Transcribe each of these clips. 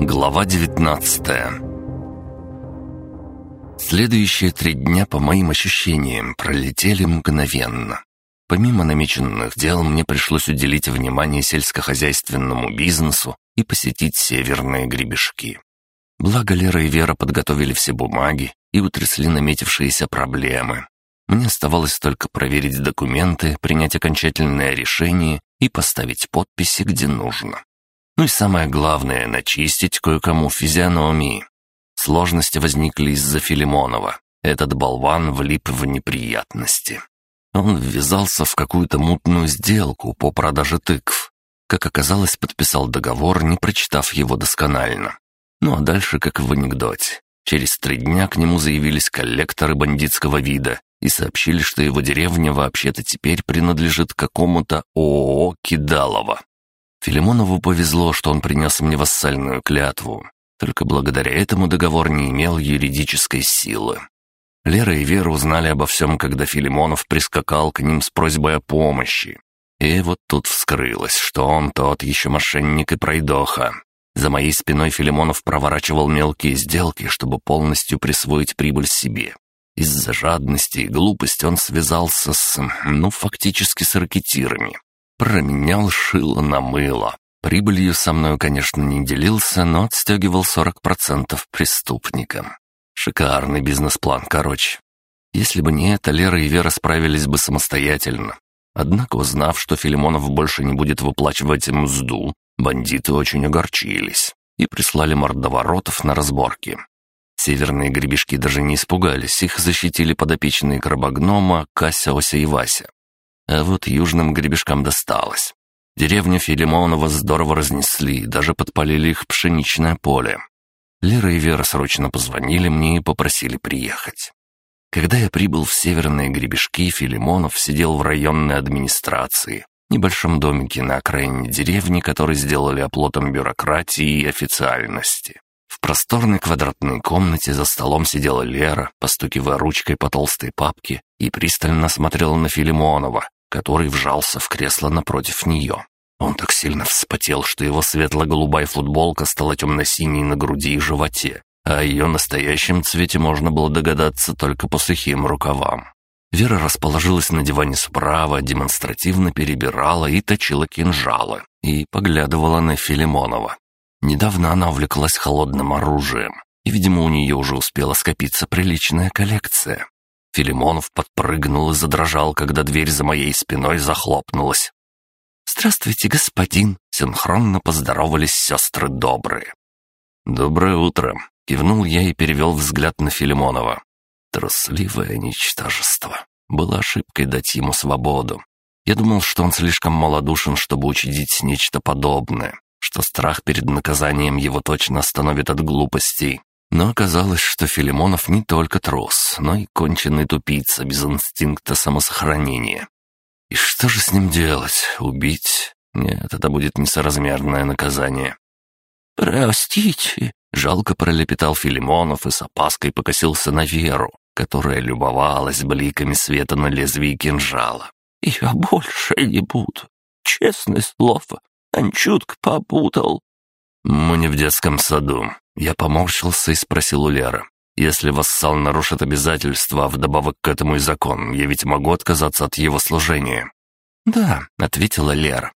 Глава 19 Следующие три дня, по моим ощущениям, пролетели мгновенно. Помимо намеченных дел, мне пришлось уделить внимание сельскохозяйственному бизнесу и посетить северные гребешки. Благо Лера и Вера подготовили все бумаги и утрясли наметившиеся проблемы. Мне оставалось только проверить документы, принять окончательное решение и поставить подписи, где нужно. Ну и самое главное — начистить кое-кому физиономии. Сложности возникли из-за Филимонова. Этот болван влип в неприятности. Он ввязался в какую-то мутную сделку по продаже тыкв. Как оказалось, подписал договор, не прочитав его досконально. Ну а дальше, как в анекдоте. Через три дня к нему заявились коллекторы бандитского вида и сообщили, что его деревня вообще-то теперь принадлежит какому-то ООО «Кидалово». Филимонову повезло, что он принес мне вассальную клятву. Только благодаря этому договор не имел юридической силы. Лера и Вера узнали обо всем, когда Филимонов прискакал к ним с просьбой о помощи. И вот тут вскрылось, что он тот еще мошенник и пройдоха. За моей спиной Филимонов проворачивал мелкие сделки, чтобы полностью присвоить прибыль себе. Из-за жадности и глупости он связался с, ну, фактически с ракетирами. Променял шило на мыло. Прибылью со мной, конечно, не делился, но отстегивал 40% преступникам. Шикарный бизнес-план, короче. Если бы не это, Лера и Вера справились бы самостоятельно. Однако, узнав, что Филимонов больше не будет выплачивать мзду, бандиты очень огорчились и прислали мордоворотов на разборки. Северные гребешки даже не испугались, их защитили подопечные крабогнома Кася, Ося и Вася. А вот южным гребешкам досталось. Деревню Филимонова здорово разнесли, даже подпалили их пшеничное поле. Лера и Вера срочно позвонили мне и попросили приехать. Когда я прибыл в северные гребешки, Филимонов сидел в районной администрации, небольшом домике на окраине деревни, который сделали оплотом бюрократии и официальности. В просторной квадратной комнате за столом сидела Лера, постукивая ручкой по толстой папке, и пристально смотрела на Филимонова, который вжался в кресло напротив нее. Он так сильно вспотел, что его светло-голубая футболка стала темно-синей на груди и животе, а о ее настоящем цвете можно было догадаться только по сухим рукавам. Вера расположилась на диване справа, демонстративно перебирала и точила кинжалы, и поглядывала на Филимонова. Недавно она увлеклась холодным оружием, и, видимо, у нее уже успела скопиться приличная коллекция. Филимонов подпрыгнул и задрожал, когда дверь за моей спиной захлопнулась. «Здравствуйте, господин!» — синхронно поздоровались сестры добрые. «Доброе утро!» — кивнул я и перевел взгляд на Филимонова. Трусливое ничтожество. Было ошибкой дать ему свободу. Я думал, что он слишком малодушен, чтобы учредить нечто подобное, что страх перед наказанием его точно остановит от глупостей. Но оказалось, что Филимонов не только трус, но и конченый тупица без инстинкта самосохранения. И что же с ним делать? Убить? Нет, это будет несоразмерное наказание. «Простите», — жалко пролепетал Филимонов и с опаской покосился на Веру, которая любовалась бликами света на лезвии кинжала. «Я больше не буду. Честное слово, Анчутка попутал». «Мы не в детском саду». Я поморщился и спросил у Леры. Если вассал нарушит обязательства, а вдобавок к этому и закон, я ведь могу отказаться от его служения». «Да», — ответила Лера.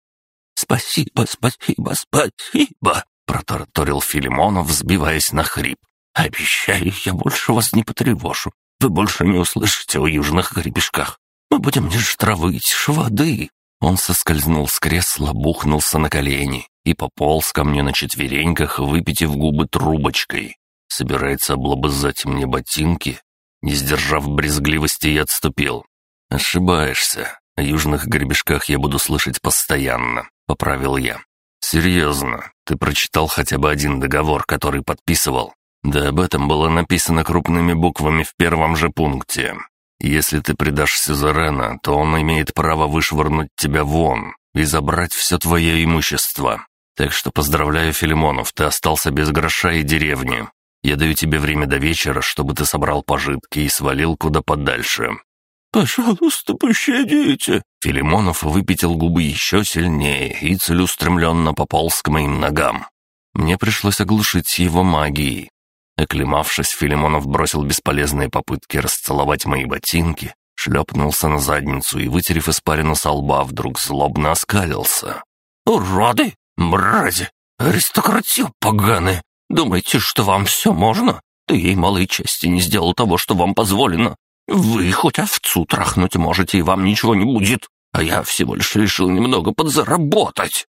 «Спасибо, спасибо, спасибо», — протараторил Филимонов, взбиваясь на хрип. «Обещаю, я больше вас не потревожу. Вы больше не услышите о южных гребешках. Мы будем лишь травыть шводы». Он соскользнул с кресла, бухнулся на колени и пополз ко мне на четвереньках, выпитив губы трубочкой. Собирается облобызать мне ботинки? Не сдержав брезгливости, я отступил. Ошибаешься. О южных гребешках я буду слышать постоянно, поправил я. Серьезно, ты прочитал хотя бы один договор, который подписывал? Да об этом было написано крупными буквами в первом же пункте. Если ты предашь Сюзерена, то он имеет право вышвырнуть тебя вон и забрать все твое имущество. Так что поздравляю, Филимонов, ты остался без гроша и деревни. Я даю тебе время до вечера, чтобы ты собрал пожитки и свалил куда подальше». «Пожалуйста, пощадите!» Филимонов выпятил губы еще сильнее и целеустремленно пополз к моим ногам. Мне пришлось оглушить его магией. Оклемавшись, Филимонов бросил бесполезные попытки расцеловать мои ботинки, шлепнулся на задницу и, вытерев испарину со лба, вдруг злобно оскалился. «Уроды! Мрази! Аристократил поганые! Думаете, что вам все можно? Ты ей малой части не сделал того, что вам позволено. Вы хоть овцу трахнуть можете, и вам ничего не будет, а я всего лишь решил немного подзаработать».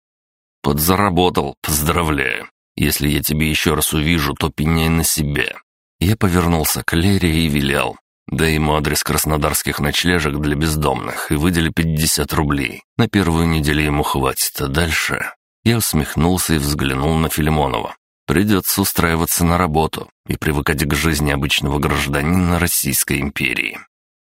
«Подзаработал, поздравляю. Если я тебе еще раз увижу, то пеняй на себе». Я повернулся к Лере и велел. Дай ему адрес краснодарских ночлежек для бездомных и выдели 50 рублей. На первую неделю ему хватит, а дальше... Я усмехнулся и взглянул на Филимонова. Придется устраиваться на работу и привыкать к жизни обычного гражданина Российской империи.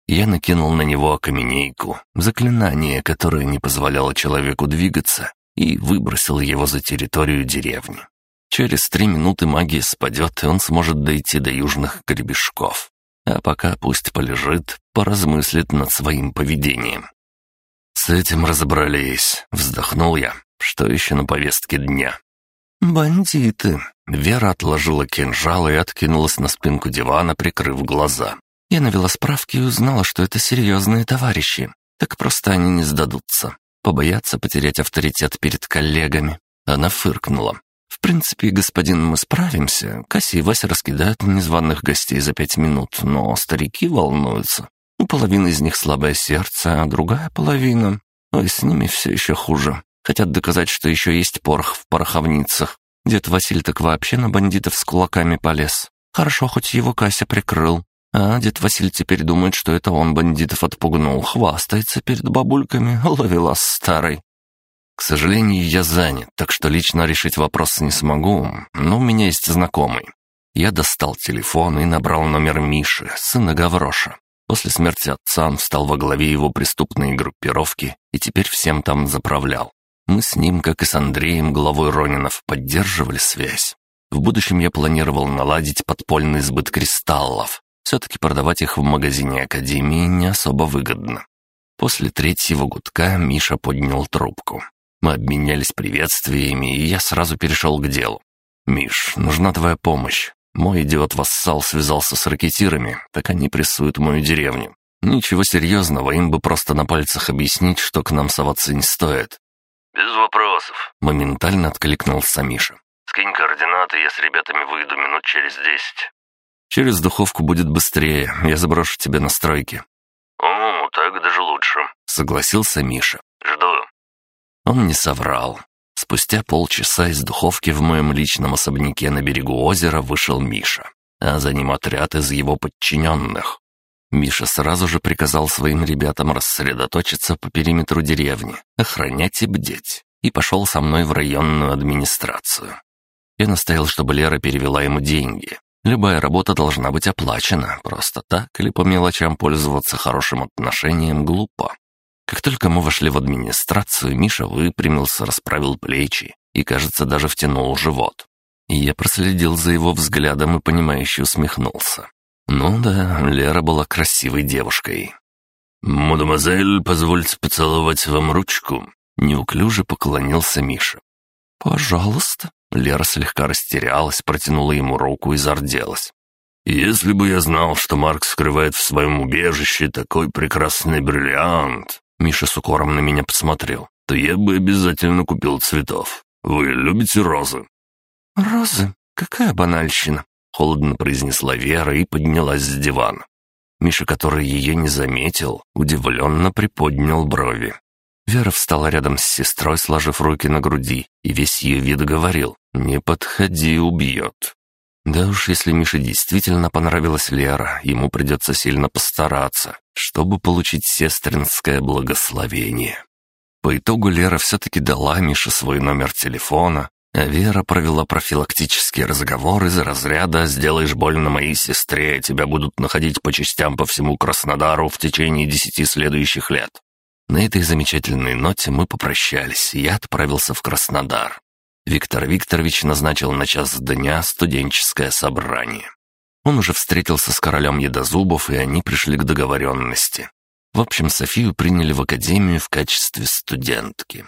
Я накинул на него окаменейку, заклинание, которое не позволяло человеку двигаться, и выбросил его за территорию деревни. Через три минуты магия спадет, и он сможет дойти до южных гребешков. А пока пусть полежит, поразмыслит над своим поведением. «С этим разобрались», — вздохнул я. «Что еще на повестке дня?» «Бандиты», Вера отложила кинжал и откинулась на спинку дивана, прикрыв глаза. «Я навела справки и узнала, что это серьезные товарищи. Так просто они не сдадутся. Побоятся потерять авторитет перед коллегами». Она фыркнула. «В принципе, господин, мы справимся. Касси и Вася раскидают незваных гостей за пять минут, но старики волнуются. У половины из них слабое сердце, а другая половина... Ой, с ними все еще хуже. Хотят доказать, что еще есть порох в пороховницах. Дед Василь так вообще на бандитов с кулаками полез. Хорошо, хоть его Кася прикрыл. А дед Василь теперь думает, что это он бандитов отпугнул. Хвастается перед бабульками, ловелас старый. К сожалению, я занят, так что лично решить вопрос не смогу, но у меня есть знакомый. Я достал телефон и набрал номер Миши, сына Гавроша. После смерти отца он встал во главе его преступной группировки и теперь всем там заправлял. Мы с ним, как и с Андреем, главой Ронинов, поддерживали связь. В будущем я планировал наладить подпольный сбыт кристаллов. Все-таки продавать их в магазине Академии не особо выгодно. После третьего гудка Миша поднял трубку. Мы обменялись приветствиями, и я сразу перешел к делу. «Миш, нужна твоя помощь. Мой идиот-вассал связался с ракетирами, так они прессуют мою деревню. Ничего серьезного, им бы просто на пальцах объяснить, что к нам соваться не стоит. «Без вопросов», — моментально откликнулся Миша. «Скинь координаты, я с ребятами выйду минут через десять». «Через духовку будет быстрее, я заброшу тебя на стройке». «О, так даже лучше», — согласился Миша. «Жду». Он не соврал. Спустя полчаса из духовки в моем личном особняке на берегу озера вышел Миша, а за ним отряд из его подчиненных. Миша сразу же приказал своим ребятам рассредоточиться по периметру деревни, охранять и бдеть, и пошел со мной в районную администрацию. Я настоял, чтобы Лера перевела ему деньги. Любая работа должна быть оплачена, просто так или по мелочам пользоваться хорошим отношением глупо. Как только мы вошли в администрацию, Миша выпрямился, расправил плечи и, кажется, даже втянул живот. Я проследил за его взглядом и понимающе усмехнулся. Ну да, Лера была красивой девушкой. «Мадемуазель, позвольте поцеловать вам ручку», — неуклюже поклонился Миша. «Пожалуйста». Лера слегка растерялась, протянула ему руку и зарделась. «Если бы я знал, что Марк скрывает в своем убежище такой прекрасный бриллиант», Миша с укором на меня посмотрел, то я бы обязательно купил цветов. Вы любите розы?» «Розы? Какая банальщина!» холодно произнесла Вера и поднялась с дивана. Миша, который ее не заметил, удивленно приподнял брови. Вера встала рядом с сестрой, сложив руки на груди, и весь ее вид говорил «Не подходи, убьет». Да уж, если Мише действительно понравилась Лера, ему придется сильно постараться, чтобы получить сестринское благословение. По итогу Лера все-таки дала Мише свой номер телефона, а Вера провела профилактический разговор из разряда «Сделаешь больно моей сестре, тебя будут находить по частям по всему Краснодару в течение десяти следующих лет». На этой замечательной ноте мы попрощались, и я отправился в Краснодар. Виктор Викторович назначил на час дня студенческое собрание. Он уже встретился с королем Едозубов, и они пришли к договоренности. В общем, Софию приняли в академию в качестве студентки.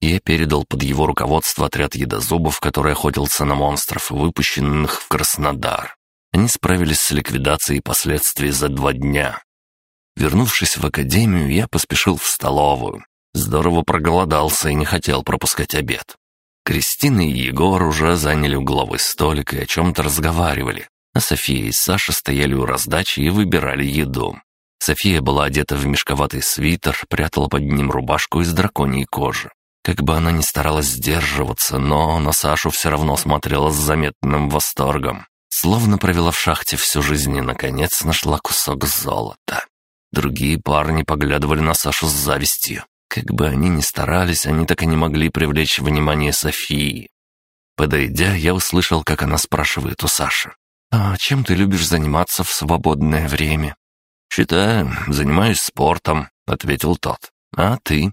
Я передал под его руководство отряд едозубов, который охотился на монстров, выпущенных в Краснодар. Они справились с ликвидацией последствий за два дня. Вернувшись в академию, я поспешил в столовую. Здорово проголодался и не хотел пропускать обед. Кристина и Егор уже заняли угловой столик и о чем-то разговаривали, а София и Саша стояли у раздачи и выбирали еду. София была одета в мешковатый свитер, прятала под ним рубашку из драконьей кожи. Как бы она ни старалась сдерживаться, но на Сашу все равно смотрела с заметным восторгом. Словно провела в шахте всю жизнь и, наконец, нашла кусок золота. Другие парни поглядывали на Сашу с завистью. Как бы они ни старались, они так и не могли привлечь внимание Софии. Подойдя, я услышал, как она спрашивает у Саши. «А чем ты любишь заниматься в свободное время?» «Считаю, занимаюсь спортом», — ответил тот. «А ты?»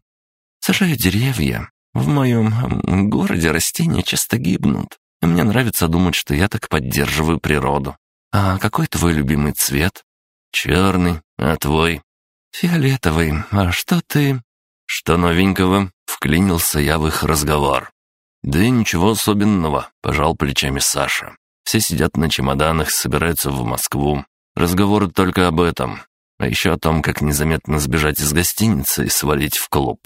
«Сажаю деревья. В моем городе растения часто гибнут, и мне нравится думать, что я так поддерживаю природу. А какой твой любимый цвет?» «Черный. А твой?» «Фиолетовый. А что ты?» «Что новенького?» — вклинился я в их разговор. «Да и ничего особенного», — пожал плечами Саша. «Все сидят на чемоданах, собираются в Москву. Разговоры только об этом. А еще о том, как незаметно сбежать из гостиницы и свалить в клуб.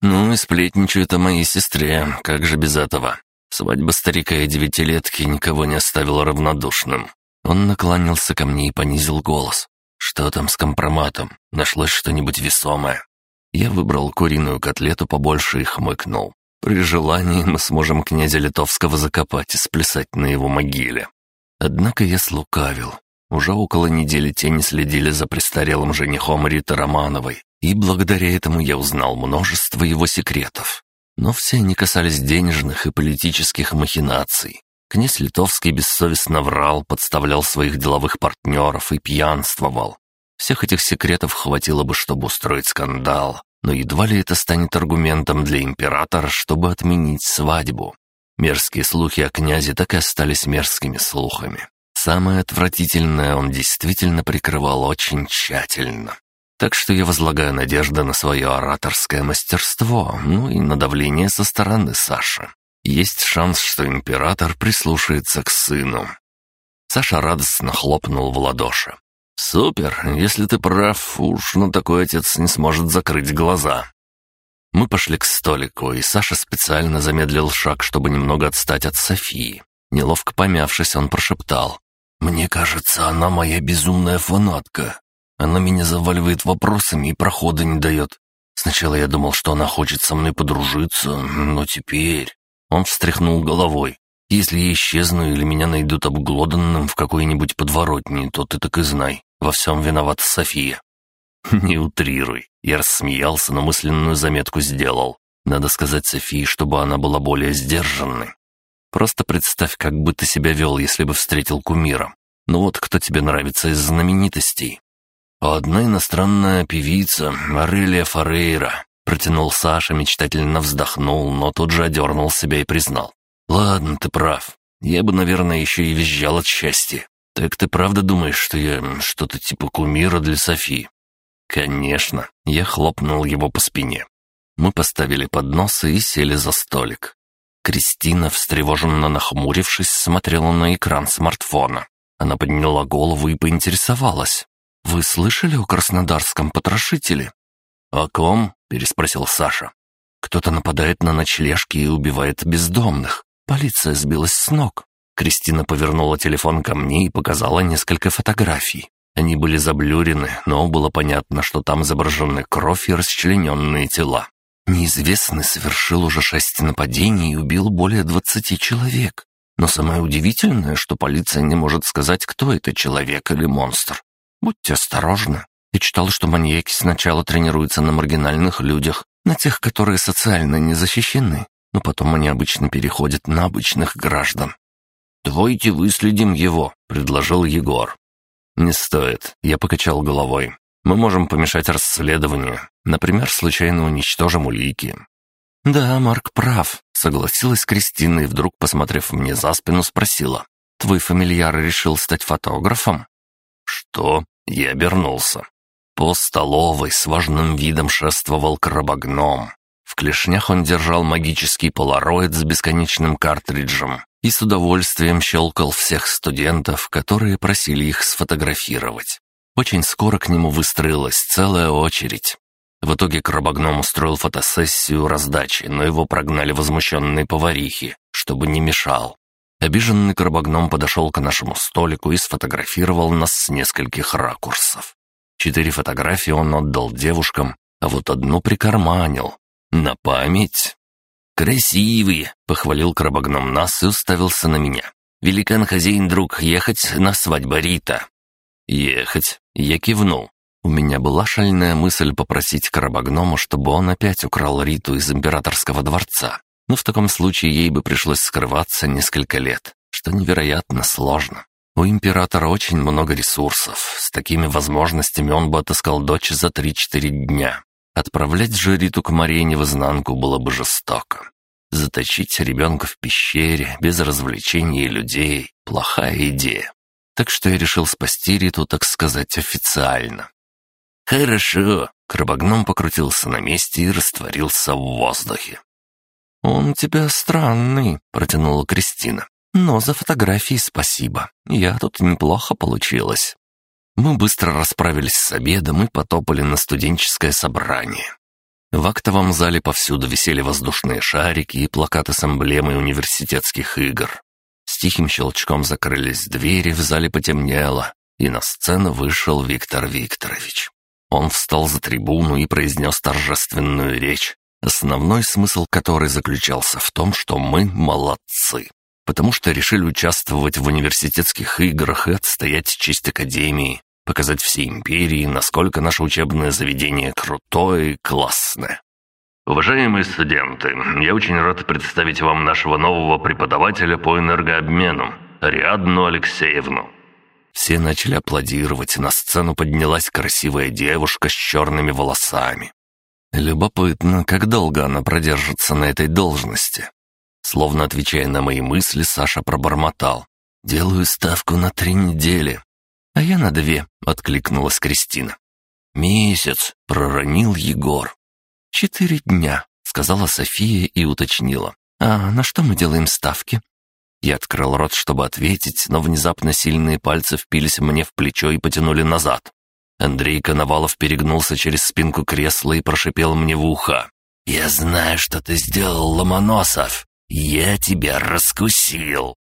Ну и сплетничают о моей сестре, как же без этого. Свадьба старика и девятилетки никого не оставила равнодушным. Он наклонился ко мне и понизил голос. «Что там с компроматом? Нашлось что-нибудь весомое?» Я выбрал куриную котлету побольше и хмыкнул. При желании мы сможем князя Литовского закопать и сплясать на его могиле. Однако я слукавил. Уже около недели тени следили за престарелым женихом Риты Романовой, и благодаря этому я узнал множество его секретов. Но все они касались денежных и политических махинаций. Князь Литовский бессовестно врал, подставлял своих деловых партнеров и пьянствовал. Всех этих секретов хватило бы, чтобы устроить скандал, но едва ли это станет аргументом для императора, чтобы отменить свадьбу. Мерзкие слухи о князе так и остались мерзкими слухами. Самое отвратительное он действительно прикрывал очень тщательно. Так что я возлагаю надежды на свое ораторское мастерство, ну и на давление со стороны Саши. Есть шанс, что император прислушается к сыну. Саша радостно хлопнул в ладоши. «Супер! Если ты прав, уж на такой отец не сможет закрыть глаза». Мы пошли к столику, и Саша специально замедлил шаг, чтобы немного отстать от Софии. Неловко помявшись, он прошептал. «Мне кажется, она моя безумная фанатка. Она меня заваливает вопросами и прохода не дает. Сначала я думал, что она хочет со мной подружиться, но теперь...» Он встряхнул головой. «Если я исчезну или меня найдут обглоданным в какой-нибудь подворотне, то ты так и знай. Во всем виновата София». «Не утрируй». Я рассмеялся, но мысленную заметку сделал. Надо сказать Софии, чтобы она была более сдержанной. Просто представь, как бы ты себя вел, если бы встретил кумира. Ну вот кто тебе нравится из знаменитостей?» «Одна иностранная певица, Арелия Форейра», — протянул Саша, мечтательно вздохнул, но тут же одернул себя и признал. «Ладно, ты прав. Я бы, наверное, еще и визжал от счастья. Так ты правда думаешь, что я что-то типа кумира для Софии?» «Конечно». Я хлопнул его по спине. Мы поставили подносы и сели за столик. Кристина, встревоженно нахмурившись, смотрела на экран смартфона. Она подняла голову и поинтересовалась. «Вы слышали о краснодарском потрошителе?» «О ком?» — переспросил Саша. «Кто-то нападает на ночлежки и убивает бездомных. Полиция сбилась с ног». Кристина повернула телефон ко мне и показала несколько фотографий. Они были заблюрены, но было понятно, что там изображены кровь и расчлененные тела. Неизвестный совершил уже шесть нападений и убил более двадцати человек. Но самое удивительное, что полиция не может сказать, кто это человек или монстр. Будьте осторожны. Я читал, что маньяки сначала тренируются на маргинальных людях, на тех, которые социально не защищены, но потом они обычно переходят на обычных граждан. «Давайте выследим его», — предложил Егор. «Не стоит», — я покачал головой. Мы можем помешать расследованию. Например, случайно уничтожим улики». «Да, Марк прав», — согласилась Кристина и вдруг, посмотрев мне за спину, спросила. «Твой фамильяр решил стать фотографом?» «Что?» — я обернулся. По столовой с важным видом шествовал крабогном. В клешнях он держал магический полароид с бесконечным картриджем и с удовольствием щелкал всех студентов, которые просили их сфотографировать. Очень скоро к нему выстроилась целая очередь. В итоге крабогном устроил фотосессию раздачи, но его прогнали возмущенные поварихи, чтобы не мешал. Обиженный крабогном подошел к нашему столику и сфотографировал нас с нескольких ракурсов. Четыре фотографии он отдал девушкам, а вот одну прикарманил. На память. «Красивые!» — похвалил крабогном нас и уставился на меня. «Великан-хозяин, друг, ехать на свадьбу Рита». «Ехать?» — я кивнул. У меня была шальная мысль попросить крабогнома, чтобы он опять украл Риту из императорского дворца. Но в таком случае ей бы пришлось скрываться несколько лет, что невероятно сложно. У императора очень много ресурсов. С такими возможностями он бы отыскал дочь за 3-4 дня. Отправлять же Риту к Марине в изнанку было бы жестоко. Заточить ребенка в пещере, без развлечений и людей – плохая идея. Так что я решил спасти Риту, так сказать, официально. «Хорошо», — крабогном покрутился на месте и растворился в воздухе. «Он тебя странный», — протянула Кристина. «Но за фотографии спасибо. Я тут неплохо получилось». Мы быстро расправились с обедом и потопали на студенческое собрание. В актовом зале повсюду висели воздушные шарики и плакаты с эмблемой университетских игр. С тихим щелчком закрылись двери, в зале потемнело, и на сцену вышел Виктор Викторович. Он встал за трибуну и произнес торжественную речь, основной смысл которой заключался в том, что мы молодцы, потому что решили участвовать в университетских играх и отстоять честь Академии, показать всей империи, насколько наше учебное заведение крутое и классное. Уважаемые студенты, я очень рад представить вам нашего нового преподавателя по энергообмену, Ариадну Алексеевну. Все начали аплодировать, на сцену поднялась красивая девушка с черными волосами. Любопытно, как долго она продержится на этой должности. Словно отвечая на мои мысли, Саша пробормотал. «Делаю ставку на три недели». «А я на две», — откликнулась Кристина. «Месяц», — проронил Егор. «Четыре дня», — сказала София и уточнила. «А на что мы делаем ставки?» Я открыл рот, чтобы ответить, но внезапно сильные пальцы впились мне в плечо и потянули назад. Андрей Коновалов перегнулся через спинку кресла и прошипел мне в ухо. «Я знаю, что ты сделал, Ломоносов. Я тебя раскусил».